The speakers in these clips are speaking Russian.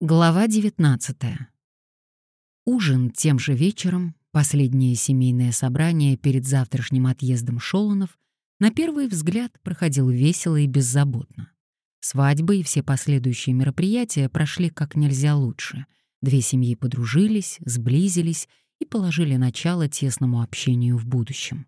Глава 19. Ужин тем же вечером, последнее семейное собрание перед завтрашним отъездом Шолонов, на первый взгляд проходил весело и беззаботно. Свадьбы и все последующие мероприятия прошли как нельзя лучше. Две семьи подружились, сблизились и положили начало тесному общению в будущем.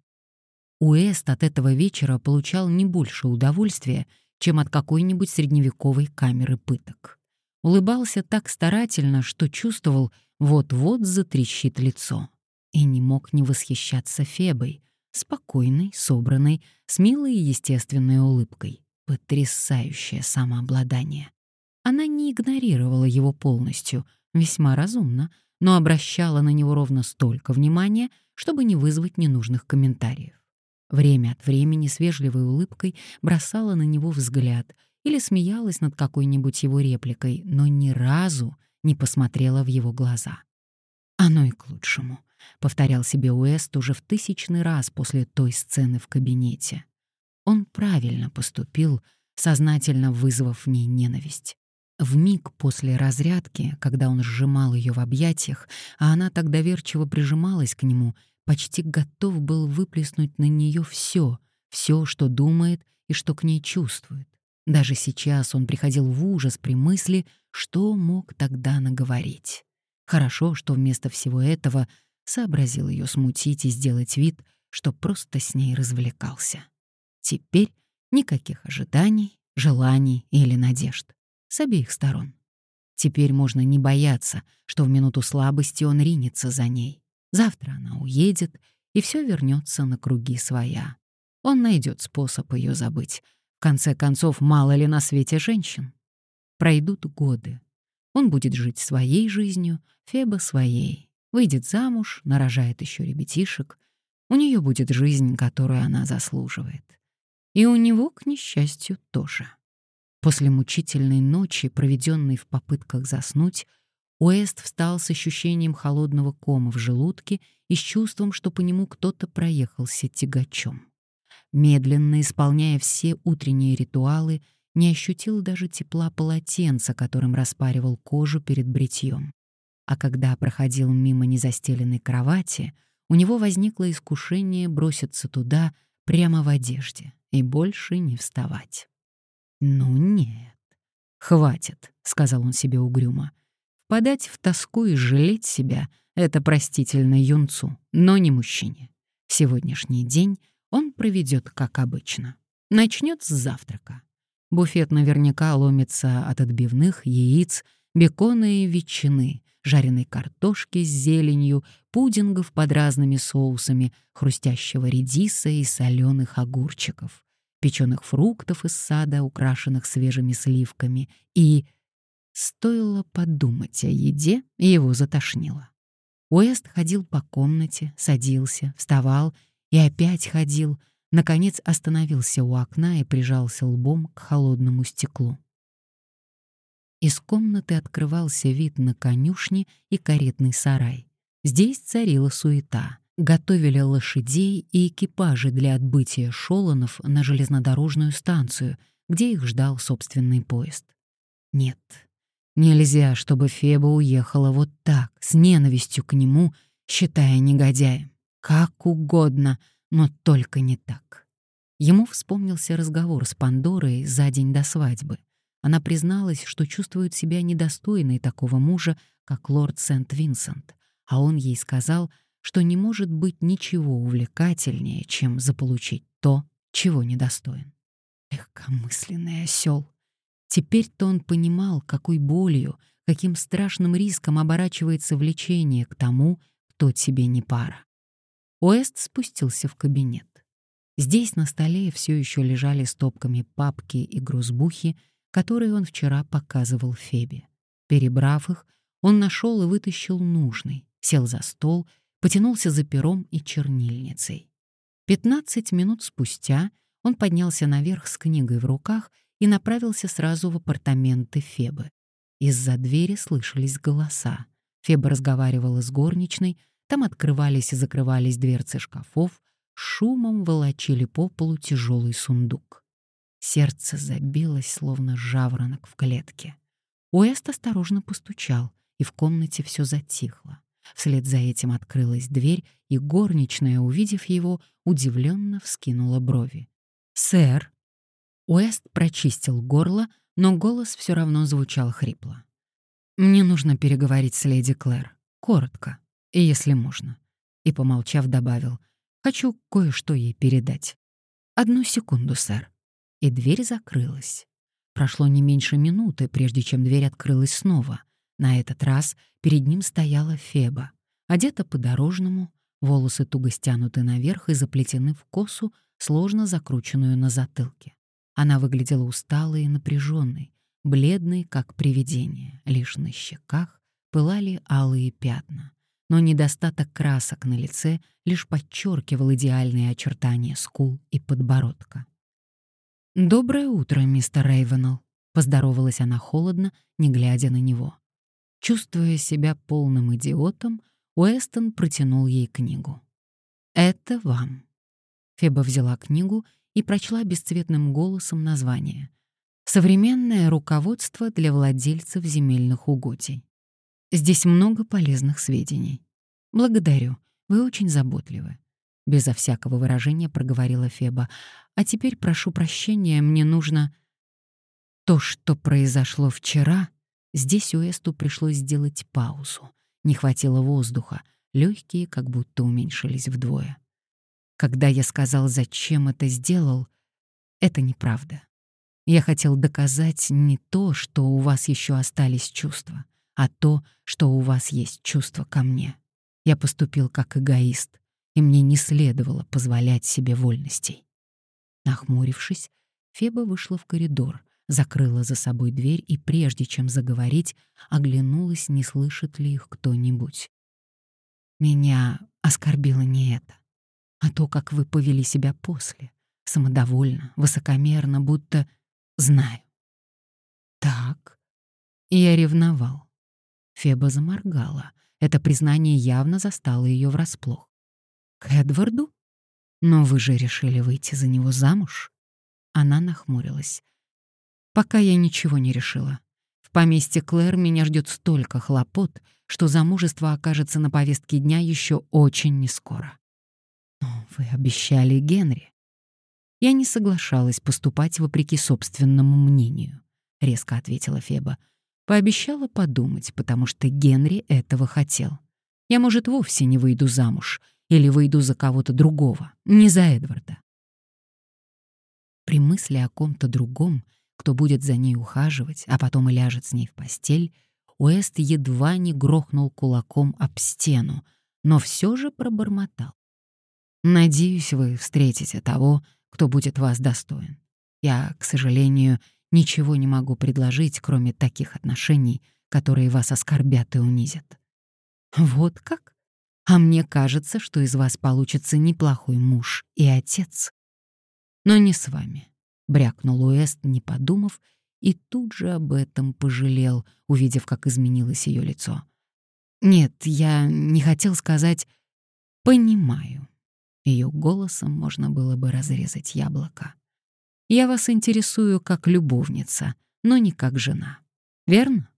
Уэст от этого вечера получал не больше удовольствия, чем от какой-нибудь средневековой камеры пыток улыбался так старательно, что чувствовал, вот-вот затрещит лицо. И не мог не восхищаться Фебой, спокойной, собранной, с милой и естественной улыбкой. Потрясающее самообладание. Она не игнорировала его полностью, весьма разумно, но обращала на него ровно столько внимания, чтобы не вызвать ненужных комментариев. Время от времени с вежливой улыбкой бросала на него взгляд — или смеялась над какой-нибудь его репликой, но ни разу не посмотрела в его глаза. «Оно и к лучшему», — повторял себе Уэст уже в тысячный раз после той сцены в кабинете. Он правильно поступил, сознательно вызвав в ней ненависть. В миг после разрядки, когда он сжимал ее в объятиях, а она так доверчиво прижималась к нему, почти готов был выплеснуть на нее все, все, что думает и что к ней чувствует. Даже сейчас он приходил в ужас при мысли, что мог тогда наговорить. Хорошо, что вместо всего этого сообразил ее смутить и сделать вид, что просто с ней развлекался. Теперь никаких ожиданий, желаний или надежд. С обеих сторон. Теперь можно не бояться, что в минуту слабости он ринется за ней. Завтра она уедет, и все вернется на круги своя. Он найдет способ ее забыть, конце концов, мало ли на свете женщин. Пройдут годы. Он будет жить своей жизнью, Феба своей. Выйдет замуж, нарожает еще ребятишек. У нее будет жизнь, которую она заслуживает. И у него, к несчастью, тоже. После мучительной ночи, проведенной в попытках заснуть, Уэст встал с ощущением холодного кома в желудке и с чувством, что по нему кто-то проехался тягачом медленно исполняя все утренние ритуалы, не ощутил даже тепла полотенца, которым распаривал кожу перед бритьем. А когда проходил мимо незастеленной кровати, у него возникло искушение броситься туда прямо в одежде и больше не вставать. «Ну нет, хватит», — сказал он себе угрюмо. «Впадать в тоску и жалеть себя — это простительно юнцу, но не мужчине. Сегодняшний день он проведет как обычно. Начнет с завтрака. Буфет наверняка ломится от отбивных, яиц, бекона и ветчины, жареной картошки с зеленью, пудингов под разными соусами, хрустящего редиса и соленых огурчиков, печеных фруктов из сада, украшенных свежими сливками, и... Стоило подумать о еде, его затошнило. Уэст ходил по комнате, садился, вставал и опять ходил, наконец остановился у окна и прижался лбом к холодному стеклу. Из комнаты открывался вид на конюшни и каретный сарай. Здесь царила суета. Готовили лошадей и экипажи для отбытия шолонов на железнодорожную станцию, где их ждал собственный поезд. Нет, нельзя, чтобы Феба уехала вот так, с ненавистью к нему, считая негодяем. Как угодно, но только не так. Ему вспомнился разговор с Пандорой за день до свадьбы. Она призналась, что чувствует себя недостойной такого мужа, как лорд Сент-Винсент, а он ей сказал, что не может быть ничего увлекательнее, чем заполучить то, чего недостоин. Легкомысленный осел. Теперь-то он понимал, какой болью, каким страшным риском оборачивается влечение к тому, кто тебе не пара. Уэст спустился в кабинет. Здесь на столе все еще лежали стопками папки и грузбухи, которые он вчера показывал Фебе. Перебрав их, он нашел и вытащил нужный, сел за стол, потянулся за пером и чернильницей. Пятнадцать минут спустя он поднялся наверх с книгой в руках и направился сразу в апартаменты Фебы. Из-за двери слышались голоса. Феба разговаривала с горничной, там открывались и закрывались дверцы шкафов, шумом волочили по полу тяжелый сундук. Сердце забилось, словно жаворонок в клетке. Уэст осторожно постучал, и в комнате все затихло. Вслед за этим открылась дверь, и горничная, увидев его, удивленно вскинула брови. «Сэр!» Уэст прочистил горло, но голос все равно звучал хрипло. «Мне нужно переговорить с леди Клэр. Коротко, и если можно». И, помолчав, добавил, «Хочу кое-что ей передать». «Одну секунду, сэр». И дверь закрылась. Прошло не меньше минуты, прежде чем дверь открылась снова. На этот раз перед ним стояла Феба, одета по-дорожному, волосы туго стянуты наверх и заплетены в косу, сложно закрученную на затылке. Она выглядела усталой и напряженной, бледной, как привидение, лишь на щеках пылали алые пятна. Но недостаток красок на лице лишь подчеркивал идеальные очертания скул и подбородка. «Доброе утро, мистер Рейвенелл», — поздоровалась она холодно, не глядя на него. Чувствуя себя полным идиотом, Уэстон протянул ей книгу. «Это вам». Феба взяла книгу и прочла бесцветным голосом название. «Современное руководство для владельцев земельных угодий». Здесь много полезных сведений. Благодарю, вы очень заботливы. Безо всякого выражения проговорила Феба. А теперь прошу прощения, мне нужно... То, что произошло вчера, Здесь Уэсту пришлось сделать паузу. Не хватило воздуха, легкие как будто уменьшились вдвое. Когда я сказал, зачем это сделал, это неправда. Я хотел доказать не то, что у вас еще остались чувства, а то, что у вас есть чувства ко мне. Я поступил как эгоист, и мне не следовало позволять себе вольностей. Нахмурившись, Феба вышла в коридор, закрыла за собой дверь и, прежде чем заговорить, оглянулась, не слышит ли их кто-нибудь. Меня оскорбило не это, а то, как вы повели себя после, самодовольно, высокомерно, будто знаю. Так, я ревновал. Феба заморгала. Это признание явно застало ее врасплох. К Эдварду? Но вы же решили выйти за него замуж? Она нахмурилась. Пока я ничего не решила. В поместье Клэр меня ждет столько хлопот, что замужество окажется на повестке дня еще очень нескоро. Но вы обещали Генри. Я не соглашалась поступать вопреки собственному мнению, резко ответила Феба. Пообещала подумать, потому что Генри этого хотел. Я, может, вовсе не выйду замуж или выйду за кого-то другого, не за Эдварда. При мысли о ком-то другом кто будет за ней ухаживать, а потом и ляжет с ней в постель, Уэст едва не грохнул кулаком об стену, но все же пробормотал. «Надеюсь, вы встретите того, кто будет вас достоин. Я, к сожалению, ничего не могу предложить, кроме таких отношений, которые вас оскорбят и унизят». «Вот как? А мне кажется, что из вас получится неплохой муж и отец. Но не с вами брякнул Уэст, не подумав, и тут же об этом пожалел, увидев, как изменилось ее лицо. Нет, я не хотел сказать «понимаю». Ее голосом можно было бы разрезать яблоко. Я вас интересую как любовница, но не как жена. Верно?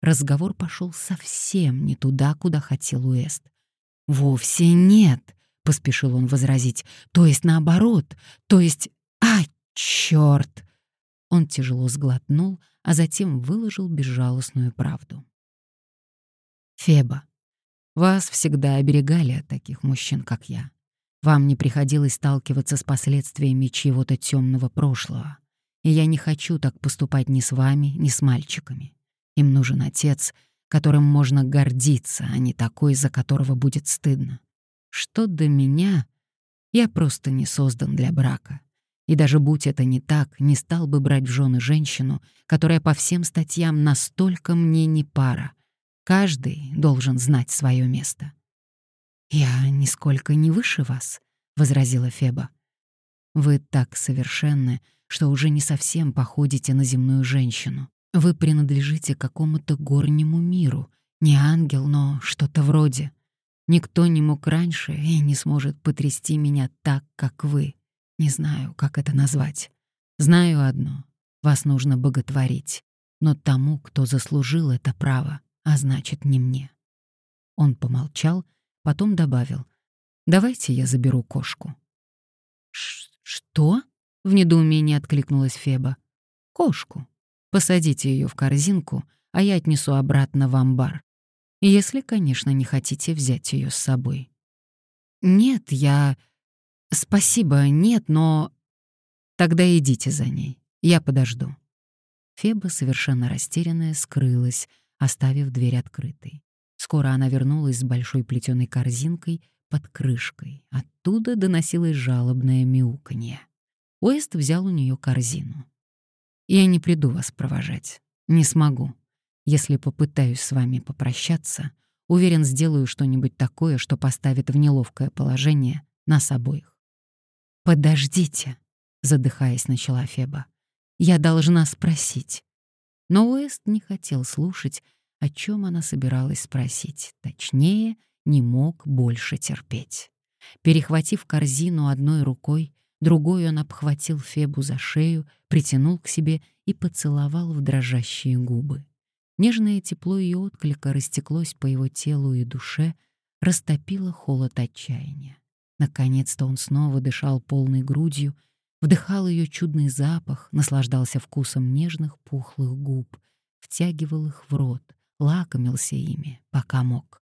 Разговор пошел совсем не туда, куда хотел Уэст. «Вовсе нет», — поспешил он возразить. «То есть наоборот. То есть... А, Черт! Он тяжело сглотнул, а затем выложил безжалостную правду. Феба, вас всегда оберегали от таких мужчин, как я. Вам не приходилось сталкиваться с последствиями чьего-то темного прошлого. И я не хочу так поступать ни с вами, ни с мальчиками. Им нужен отец, которым можно гордиться, а не такой, за которого будет стыдно. Что до меня, я просто не создан для брака. И даже будь это не так, не стал бы брать в жены женщину, которая по всем статьям настолько мне не пара. Каждый должен знать свое место. «Я нисколько не выше вас», — возразила Феба. «Вы так совершенны, что уже не совсем походите на земную женщину. Вы принадлежите какому-то горнему миру, не ангел, но что-то вроде. Никто не мог раньше и не сможет потрясти меня так, как вы. Не знаю, как это назвать. Знаю одно — вас нужно боготворить. но тому, кто заслужил это право, а значит, не мне. Он помолчал, потом добавил, «Давайте я заберу кошку». «Что?» — в недоумении откликнулась Феба. «Кошку. Посадите ее в корзинку, а я отнесу обратно в амбар. Если, конечно, не хотите взять ее с собой». «Нет, я...» «Спасибо, нет, но...» «Тогда идите за ней. Я подожду». Феба, совершенно растерянная, скрылась, оставив дверь открытой. Скоро она вернулась с большой плетеной корзинкой под крышкой. Оттуда доносилось жалобное мяуканье. Уэст взял у нее корзину. «Я не приду вас провожать. Не смогу. Если попытаюсь с вами попрощаться, уверен, сделаю что-нибудь такое, что поставит в неловкое положение нас обоих». «Подождите», — задыхаясь, начала Феба. «Я должна спросить». Но Уэст не хотел слушать, о чем она собиралась спросить. Точнее, не мог больше терпеть. Перехватив корзину одной рукой, другой он обхватил Фебу за шею, притянул к себе и поцеловал в дрожащие губы. Нежное тепло ее отклика растеклось по его телу и душе, растопило холод отчаяния. Наконец-то он снова дышал полной грудью, вдыхал ее чудный запах, наслаждался вкусом нежных пухлых губ, втягивал их в рот, лакомился ими, пока мог.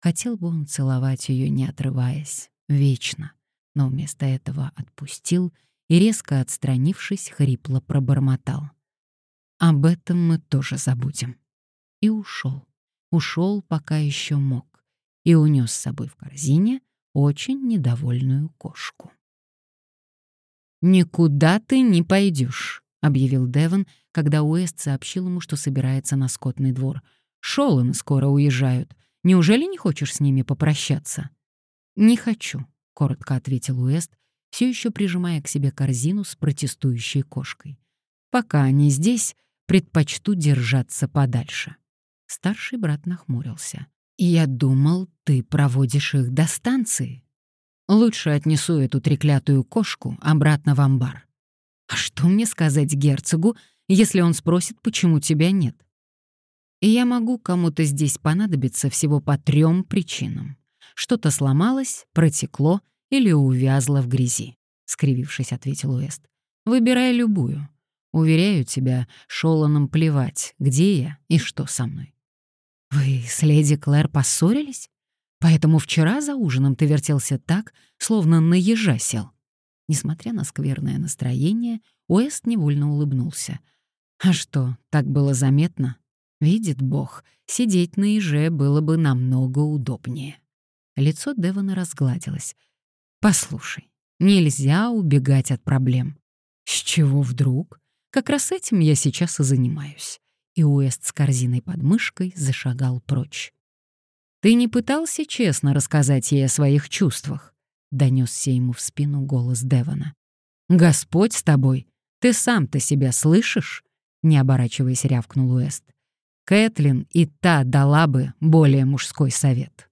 Хотел бы он целовать ее, не отрываясь, вечно, но вместо этого отпустил и, резко отстранившись, хрипло пробормотал. «Об этом мы тоже забудем». И ушел. Ушел, пока еще мог, и унес с собой в корзине очень недовольную кошку. «Никуда ты не пойдешь», — объявил Девон, когда Уэст сообщил ему, что собирается на скотный двор. «Шоланы скоро уезжают. Неужели не хочешь с ними попрощаться?» «Не хочу», — коротко ответил Уэст, все еще прижимая к себе корзину с протестующей кошкой. «Пока они здесь, предпочту держаться подальше». Старший брат нахмурился. «Я думал, ты проводишь их до станции. Лучше отнесу эту треклятую кошку обратно в амбар. А что мне сказать герцогу, если он спросит, почему тебя нет? И я могу кому-то здесь понадобиться всего по трем причинам. Что-то сломалось, протекло или увязло в грязи, — скривившись, ответил Уэст. Выбирай любую. Уверяю тебя, Шоланом плевать, где я и что со мной. «Вы с леди Клэр поссорились? Поэтому вчера за ужином ты вертелся так, словно на ежа сел». Несмотря на скверное настроение, Уэст невольно улыбнулся. «А что, так было заметно? Видит Бог, сидеть на еже было бы намного удобнее». Лицо Девона разгладилось. «Послушай, нельзя убегать от проблем». «С чего вдруг? Как раз этим я сейчас и занимаюсь и Уэст с корзиной под мышкой зашагал прочь. «Ты не пытался честно рассказать ей о своих чувствах?» — донесся ему в спину голос Девона. «Господь с тобой! Ты сам-то себя слышишь?» — не оборачиваясь, рявкнул Уэст. «Кэтлин и та дала бы более мужской совет».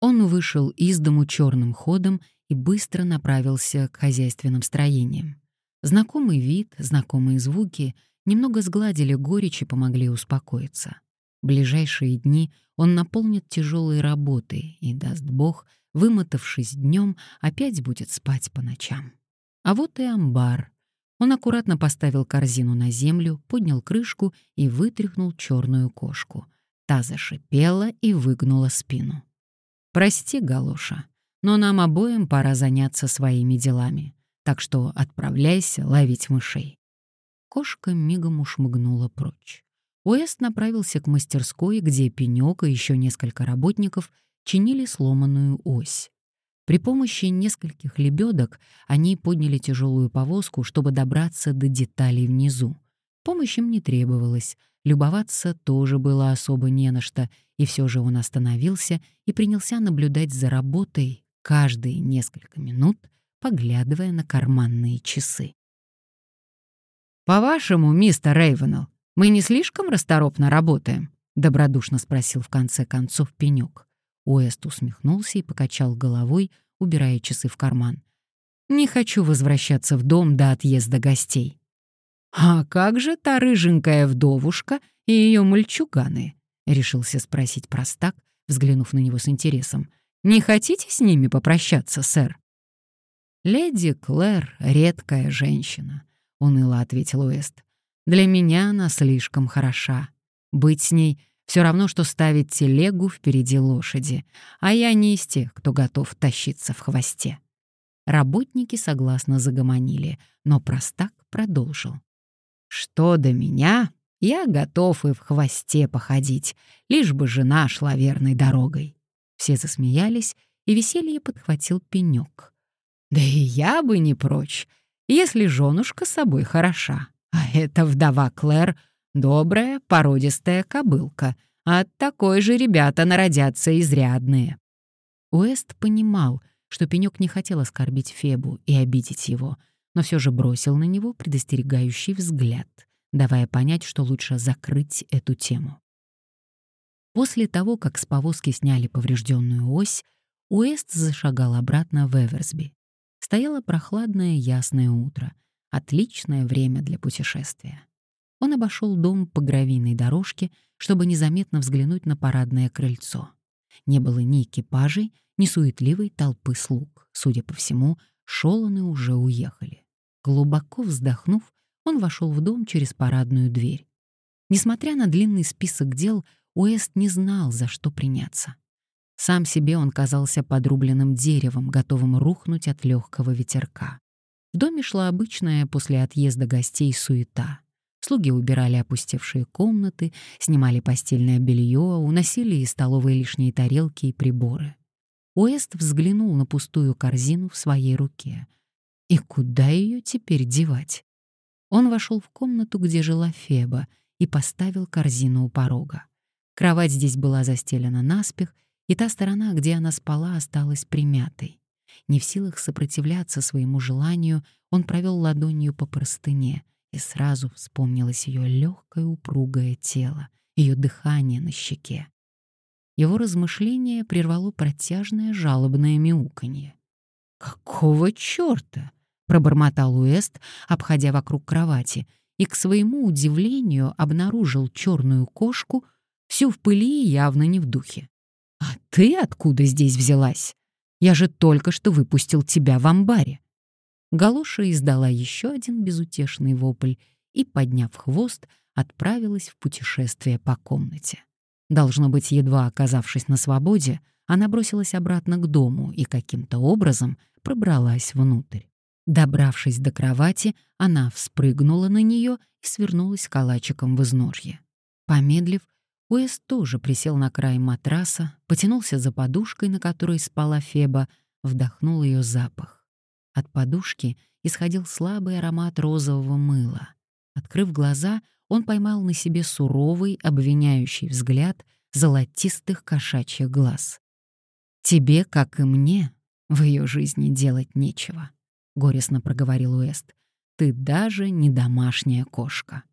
Он вышел из дому черным ходом и быстро направился к хозяйственным строениям. Знакомый вид, знакомые звуки — немного сгладили горечь и помогли успокоиться. ближайшие дни он наполнит тяжелой работой и, даст Бог, вымотавшись днем, опять будет спать по ночам. А вот и амбар. Он аккуратно поставил корзину на землю, поднял крышку и вытряхнул черную кошку. Та зашипела и выгнула спину. «Прости, Галуша, но нам обоим пора заняться своими делами, так что отправляйся ловить мышей». Кошка мигом ушмыгнула прочь. Уэст направился к мастерской, где Пенёк и еще несколько работников чинили сломанную ось. При помощи нескольких лебедок они подняли тяжелую повозку, чтобы добраться до деталей внизу. Помощь им не требовалась, любоваться тоже было особо не на что, и все же он остановился и принялся наблюдать за работой каждые несколько минут, поглядывая на карманные часы. «По-вашему, мистер Рейвенелл, мы не слишком расторопно работаем?» — добродушно спросил в конце концов Пенёк. Уэст усмехнулся и покачал головой, убирая часы в карман. «Не хочу возвращаться в дом до отъезда гостей». «А как же та рыженькая вдовушка и ее мальчуганы?» — решился спросить простак, взглянув на него с интересом. «Не хотите с ними попрощаться, сэр?» «Леди Клэр — редкая женщина», — уныло ответил Уэст. «Для меня она слишком хороша. Быть с ней — все равно, что ставить телегу впереди лошади, а я не из тех, кто готов тащиться в хвосте». Работники согласно загомонили, но простак продолжил. «Что до меня, я готов и в хвосте походить, лишь бы жена шла верной дорогой». Все засмеялись, и веселье подхватил пенек. Да и я бы не прочь, если женушка собой хороша. А эта вдова Клэр — добрая, породистая кобылка. От такой же ребята народятся изрядные. Уэст понимал, что Пенёк не хотел оскорбить Фебу и обидеть его, но все же бросил на него предостерегающий взгляд, давая понять, что лучше закрыть эту тему. После того, как с повозки сняли поврежденную ось, Уэст зашагал обратно в Эверсби. Стояло прохладное ясное утро. Отличное время для путешествия. Он обошел дом по гравийной дорожке, чтобы незаметно взглянуть на парадное крыльцо. Не было ни экипажей, ни суетливой толпы слуг. Судя по всему, шолоны уже уехали. Глубоко вздохнув, он вошел в дом через парадную дверь. Несмотря на длинный список дел, Уэст не знал, за что приняться. Сам себе он казался подрубленным деревом, готовым рухнуть от легкого ветерка. В доме шла обычная после отъезда гостей суета. Слуги убирали опустевшие комнаты, снимали постельное белье, уносили из столовой лишние тарелки и приборы. Уэст взглянул на пустую корзину в своей руке. И куда ее теперь девать? Он вошел в комнату, где жила Феба, и поставил корзину у порога. Кровать здесь была застелена наспех, и та сторона, где она спала, осталась примятой. Не в силах сопротивляться своему желанию, он провел ладонью по простыне, и сразу вспомнилось ее легкое упругое тело, ее дыхание на щеке. Его размышление прервало протяжное жалобное мяуканье. «Какого чёрта?» — пробормотал Уэст, обходя вокруг кровати, и, к своему удивлению, обнаружил черную кошку, всю в пыли и явно не в духе. «А ты откуда здесь взялась? Я же только что выпустил тебя в амбаре». Галоша издала еще один безутешный вопль и, подняв хвост, отправилась в путешествие по комнате. Должно быть, едва оказавшись на свободе, она бросилась обратно к дому и каким-то образом пробралась внутрь. Добравшись до кровати, она вспрыгнула на нее и свернулась калачиком в изножье. Помедлив, Уэс тоже присел на край матраса, потянулся за подушкой, на которой спала Феба, вдохнул ее запах. От подушки исходил слабый аромат розового мыла. Открыв глаза, он поймал на себе суровый, обвиняющий взгляд золотистых кошачьих глаз. «Тебе, как и мне, в ее жизни делать нечего», — горестно проговорил Уэст. «Ты даже не домашняя кошка».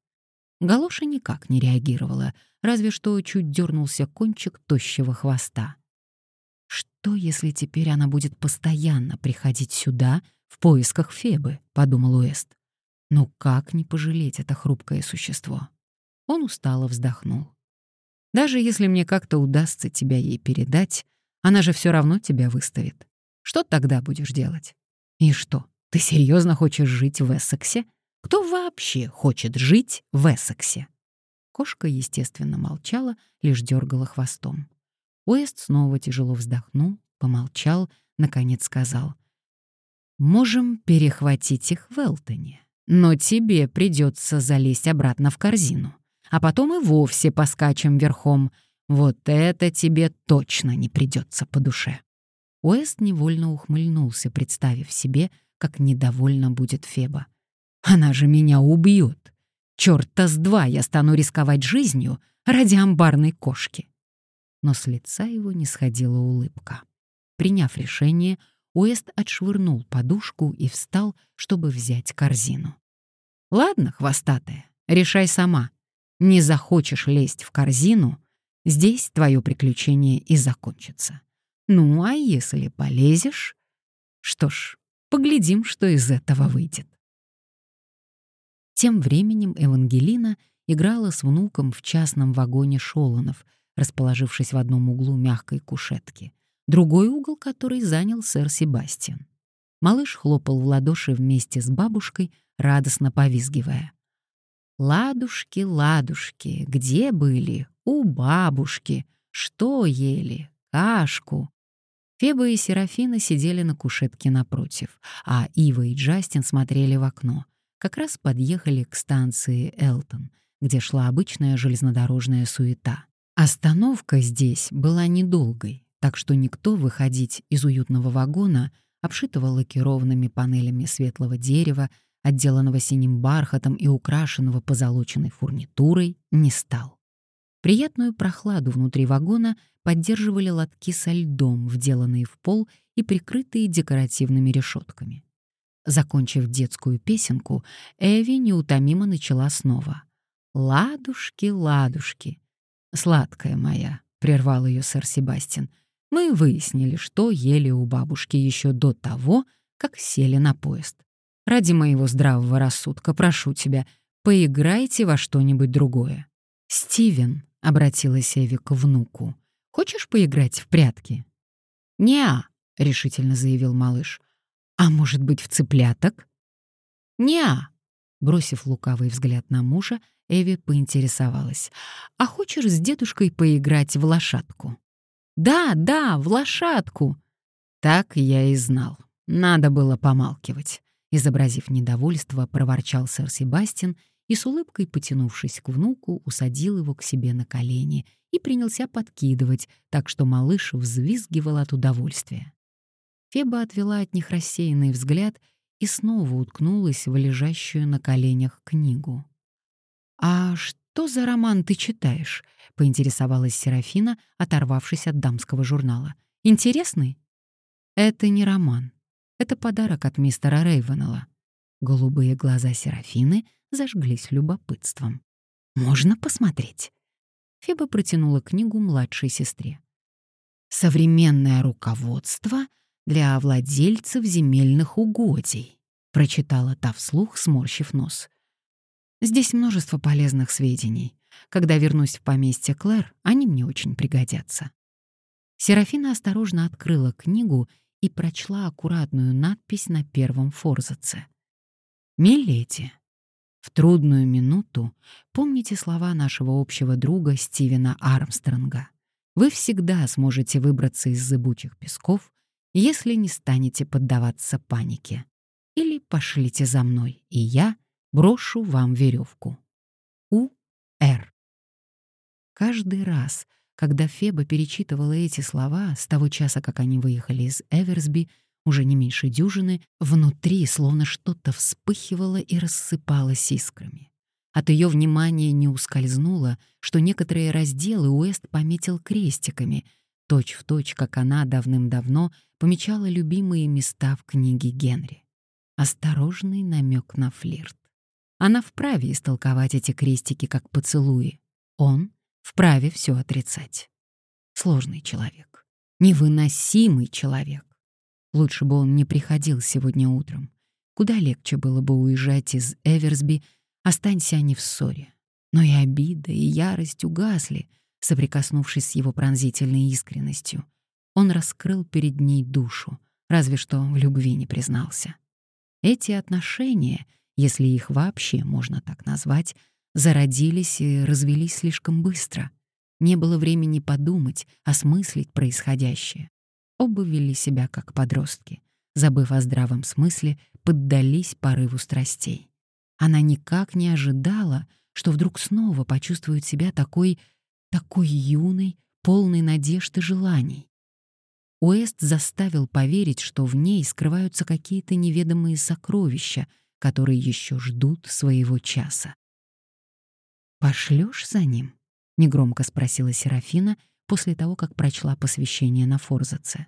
Галоша никак не реагировала, разве что чуть дернулся кончик тощего хвоста. «Что, если теперь она будет постоянно приходить сюда в поисках Фебы?» — подумал Уэст. «Ну как не пожалеть это хрупкое существо?» Он устало вздохнул. «Даже если мне как-то удастся тебя ей передать, она же все равно тебя выставит. Что тогда будешь делать? И что, ты серьезно хочешь жить в Эссексе?» Кто вообще хочет жить в Эссексе? Кошка, естественно, молчала, лишь дергала хвостом. Уэст снова тяжело вздохнул, помолчал, наконец сказал. «Можем перехватить их в Элтоне, но тебе придется залезть обратно в корзину, а потом и вовсе поскачем верхом. Вот это тебе точно не придется по душе». Уэст невольно ухмыльнулся, представив себе, как недовольна будет Феба. Она же меня убьет. Чёрта с два я стану рисковать жизнью ради амбарной кошки. Но с лица его не сходила улыбка. Приняв решение, Уэст отшвырнул подушку и встал, чтобы взять корзину. «Ладно, хвостатая, решай сама. Не захочешь лезть в корзину, здесь твое приключение и закончится. Ну, а если полезешь... Что ж, поглядим, что из этого выйдет». Тем временем Евангелина играла с внуком в частном вагоне Шолонов, расположившись в одном углу мягкой кушетки, другой угол который занял сэр Себастьян. Малыш хлопал в ладоши вместе с бабушкой, радостно повизгивая. «Ладушки, ладушки, где были? У бабушки. Что ели? Кашку». Феба и Серафина сидели на кушетке напротив, а Ива и Джастин смотрели в окно. Как раз подъехали к станции Элтон, где шла обычная железнодорожная суета. Остановка здесь была недолгой, так что никто выходить из уютного вагона, обшитого лакированными панелями светлого дерева, отделанного синим бархатом и украшенного позолоченной фурнитурой, не стал. Приятную прохладу внутри вагона поддерживали лотки со льдом, вделанные в пол и прикрытые декоративными решетками. Закончив детскую песенку, Эви неутомимо начала снова. «Ладушки, ладушки!» «Сладкая моя», — прервал ее сэр Себастьян, «мы выяснили, что ели у бабушки еще до того, как сели на поезд. Ради моего здравого рассудка прошу тебя, поиграйте во что-нибудь другое». «Стивен», — обратилась Эви к внуку, — «хочешь поиграть в прятки?» «Не-а», решительно заявил малыш. «А может быть, в цыпляток?» «Не-а», бросив лукавый взгляд на мужа, Эви поинтересовалась. «А хочешь с дедушкой поиграть в лошадку?» «Да, да, в лошадку!» Так я и знал. Надо было помалкивать. Изобразив недовольство, проворчал сэр Себастьян и с улыбкой, потянувшись к внуку, усадил его к себе на колени и принялся подкидывать, так что малыш взвизгивал от удовольствия. Феба отвела от них рассеянный взгляд и снова уткнулась в лежащую на коленях книгу. «А что за роман ты читаешь?» — поинтересовалась Серафина, оторвавшись от дамского журнала. «Интересный?» «Это не роман. Это подарок от мистера Рейвенелла». Голубые глаза Серафины зажглись любопытством. «Можно посмотреть?» Феба протянула книгу младшей сестре. «Современное руководство для владельцев земельных угодий», прочитала та вслух, сморщив нос. Здесь множество полезных сведений. Когда вернусь в поместье Клэр, они мне очень пригодятся. Серафина осторожно открыла книгу и прочла аккуратную надпись на первом форзаце. «Миледи, в трудную минуту помните слова нашего общего друга Стивена Армстронга. Вы всегда сможете выбраться из зыбучих песков, если не станете поддаваться панике. Или пошлите за мной, и я — Брошу вам веревку. У.Р. Каждый раз, когда Феба перечитывала эти слова с того часа, как они выехали из Эверсби, уже не меньше дюжины, внутри словно что-то вспыхивало и рассыпалось искрами. От ее внимания не ускользнуло, что некоторые разделы Уэст пометил крестиками, точь-в-точь, точь, как она давным-давно помечала любимые места в книге Генри. Осторожный намек на флирт. Она вправе истолковать эти крестики как поцелуи. Он вправе все отрицать. Сложный человек. Невыносимый человек. Лучше бы он не приходил сегодня утром. Куда легче было бы уезжать из Эверсби, останься они в ссоре. Но и обида, и ярость угасли, соприкоснувшись с его пронзительной искренностью. Он раскрыл перед ней душу, разве что в любви не признался. Эти отношения — если их вообще можно так назвать, зародились и развелись слишком быстро. Не было времени подумать, осмыслить происходящее. Оба вели себя как подростки, забыв о здравом смысле, поддались порыву страстей. Она никак не ожидала, что вдруг снова почувствует себя такой, такой юной, полной надежд и желаний. Уэст заставил поверить, что в ней скрываются какие-то неведомые сокровища, которые еще ждут своего часа. «Пошлешь за ним?» — негромко спросила Серафина после того, как прочла посвящение на Форзаце.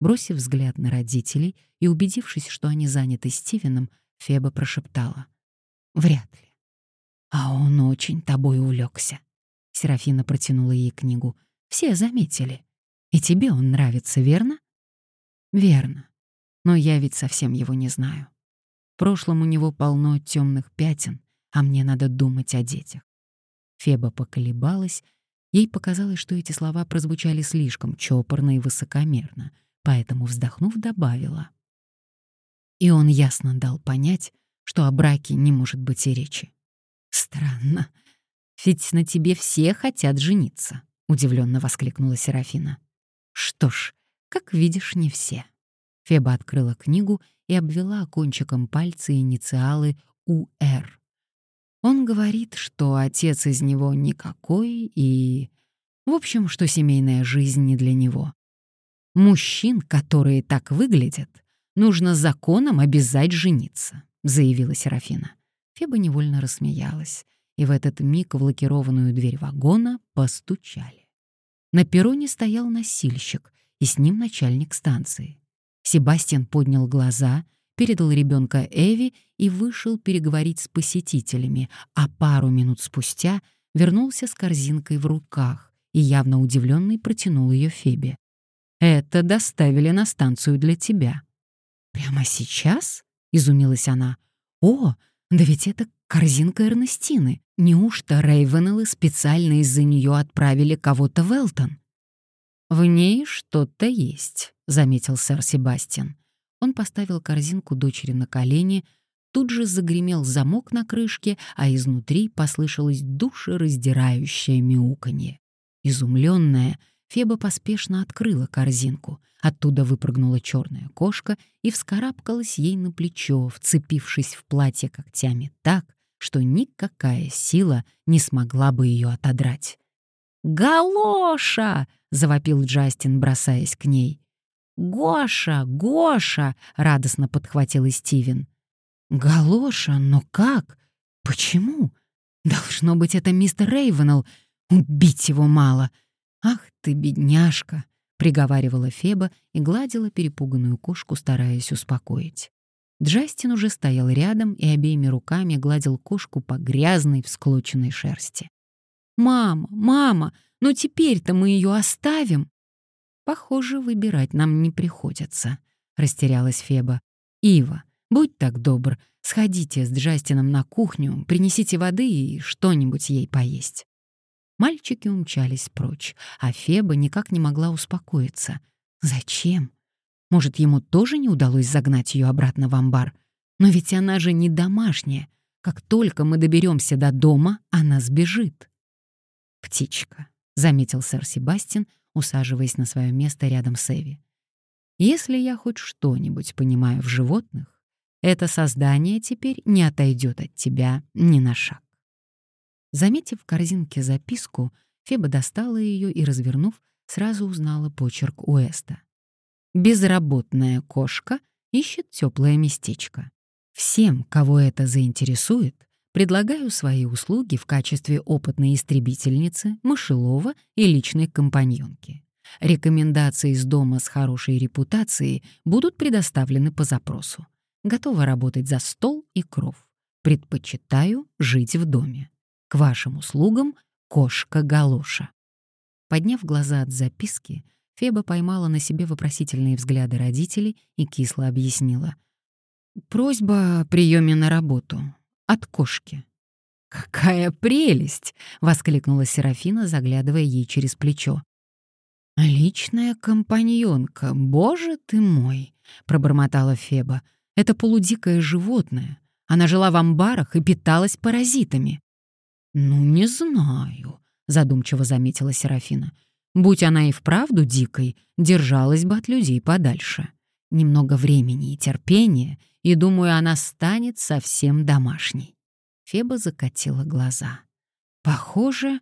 Бросив взгляд на родителей и убедившись, что они заняты Стивеном, Феба прошептала. «Вряд ли». «А он очень тобой увлекся. Серафина протянула ей книгу. «Все заметили. И тебе он нравится, верно?» «Верно. Но я ведь совсем его не знаю. В прошлом у него полно темных пятен, а мне надо думать о детях. Феба поколебалась. Ей показалось, что эти слова прозвучали слишком чопорно и высокомерно, поэтому, вздохнув, добавила. И он ясно дал понять, что о браке не может быть и речи. «Странно. Ведь на тебе все хотят жениться», — удивленно воскликнула Серафина. «Что ж, как видишь, не все». Феба открыла книгу и обвела кончиком пальца инициалы УР. Он говорит, что отец из него никакой и... В общем, что семейная жизнь не для него. Мужчин, которые так выглядят, нужно законом обязать жениться, заявила Серафина. Феба невольно рассмеялась, и в этот миг в лакированную дверь вагона постучали. На перроне стоял носильщик, и с ним начальник станции. Себастьян поднял глаза передал ребенка Эви и вышел переговорить с посетителями, а пару минут спустя вернулся с корзинкой в руках и явно удивленный протянул ее Фебе. «Это доставили на станцию для тебя». «Прямо сейчас?» — изумилась она. «О, да ведь это корзинка Эрнестины. Неужто Рейвенеллы специально из-за нее отправили кого-то в Элтон?» «В ней что-то есть», — заметил сэр Себастьян. Он поставил корзинку дочери на колени, тут же загремел замок на крышке, а изнутри послышалось душераздирающее мяуканье. Изумленная, Феба поспешно открыла корзинку. Оттуда выпрыгнула черная кошка и вскарабкалась ей на плечо, вцепившись в платье когтями так, что никакая сила не смогла бы ее отодрать. «Галоша!» — завопил Джастин, бросаясь к ней. «Гоша! Гоша!» — радостно подхватил и Стивен. «Галоша? Но как? Почему? Должно быть, это мистер Рейвенелл. Убить его мало. Ах ты, бедняжка!» — приговаривала Феба и гладила перепуганную кошку, стараясь успокоить. Джастин уже стоял рядом и обеими руками гладил кошку по грязной, всклоченной шерсти. «Мама, мама, ну теперь-то мы ее оставим!» Похоже, выбирать нам не приходится, растерялась Феба. Ива, будь так добр, сходите с Джастином на кухню, принесите воды и что-нибудь ей поесть. Мальчики умчались прочь, а Феба никак не могла успокоиться. Зачем? Может, ему тоже не удалось загнать ее обратно в амбар? Но ведь она же не домашняя. Как только мы доберемся до дома, она сбежит. «Птичка», — заметил сэр Себастьян, усаживаясь на свое место рядом с Эви. «Если я хоть что-нибудь понимаю в животных, это создание теперь не отойдет от тебя ни на шаг». Заметив в корзинке записку, Феба достала ее и, развернув, сразу узнала почерк Уэста. «Безработная кошка ищет теплое местечко. Всем, кого это заинтересует, Предлагаю свои услуги в качестве опытной истребительницы, мышелова и личной компаньонки. Рекомендации из дома с хорошей репутацией будут предоставлены по запросу. Готова работать за стол и кров. Предпочитаю жить в доме. К вашим услугам кошка-галоша. Подняв глаза от записки, Феба поймала на себе вопросительные взгляды родителей и кисло объяснила. «Просьба о приеме на работу от кошки. «Какая прелесть!» — воскликнула Серафина, заглядывая ей через плечо. «Личная компаньонка, боже ты мой!» — пробормотала Феба. «Это полудикое животное. Она жила в амбарах и питалась паразитами». «Ну, не знаю», — задумчиво заметила Серафина. «Будь она и вправду дикой, держалась бы от людей подальше. Немного времени и терпения — и, думаю, она станет совсем домашней. Феба закатила глаза. Похоже,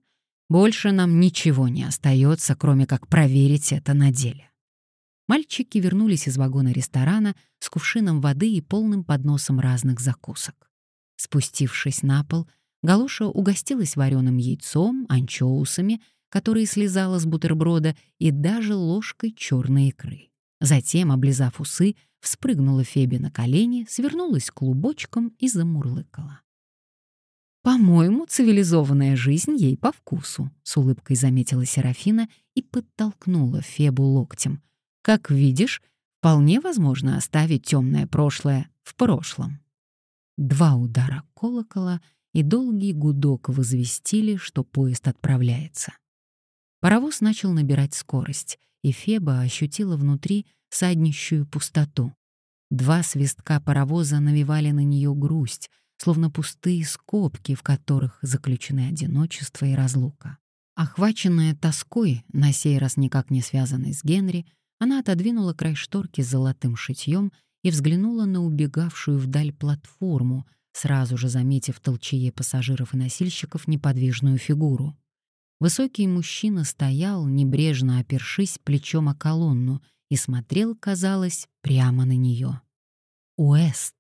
больше нам ничего не остается, кроме как проверить это на деле. Мальчики вернулись из вагона ресторана с кувшином воды и полным подносом разных закусок. Спустившись на пол, Галуша угостилась вареным яйцом, анчоусами, которые слезала с бутерброда, и даже ложкой черной икры. Затем, облизав усы, вспрыгнула Феби на колени, свернулась клубочком и замурлыкала. «По-моему, цивилизованная жизнь ей по вкусу», — с улыбкой заметила Серафина и подтолкнула Фебу локтем. «Как видишь, вполне возможно оставить темное прошлое в прошлом». Два удара колокола, и долгий гудок возвестили, что поезд отправляется. Паровоз начал набирать скорость, и Феба ощутила внутри саднищую пустоту. Два свистка паровоза навевали на нее грусть, словно пустые скобки, в которых заключены одиночество и разлука. Охваченная тоской, на сей раз никак не связанной с Генри, она отодвинула край шторки с золотым шитьем и взглянула на убегавшую вдаль платформу, сразу же заметив толчее пассажиров и носильщиков неподвижную фигуру. Высокий мужчина стоял, небрежно опершись плечом о колонну, и смотрел, казалось, прямо на нее. Уэст.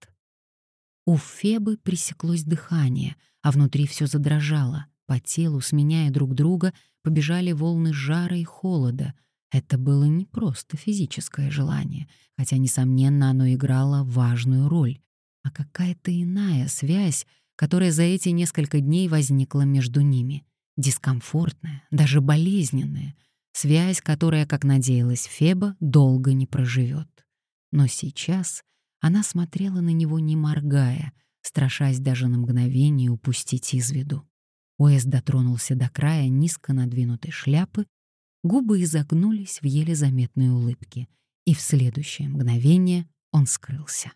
У Фебы пресеклось дыхание, а внутри все задрожало. По телу, сменяя друг друга, побежали волны жара и холода. Это было не просто физическое желание, хотя, несомненно, оно играло важную роль, а какая-то иная связь, которая за эти несколько дней возникла между ними — дискомфортная, даже болезненная, связь, которая, как надеялась Феба, долго не проживет. Но сейчас она смотрела на него не моргая, страшась даже на мгновение упустить из виду. Уэс дотронулся до края низко надвинутой шляпы, губы изогнулись в еле заметной улыбке, и в следующее мгновение он скрылся.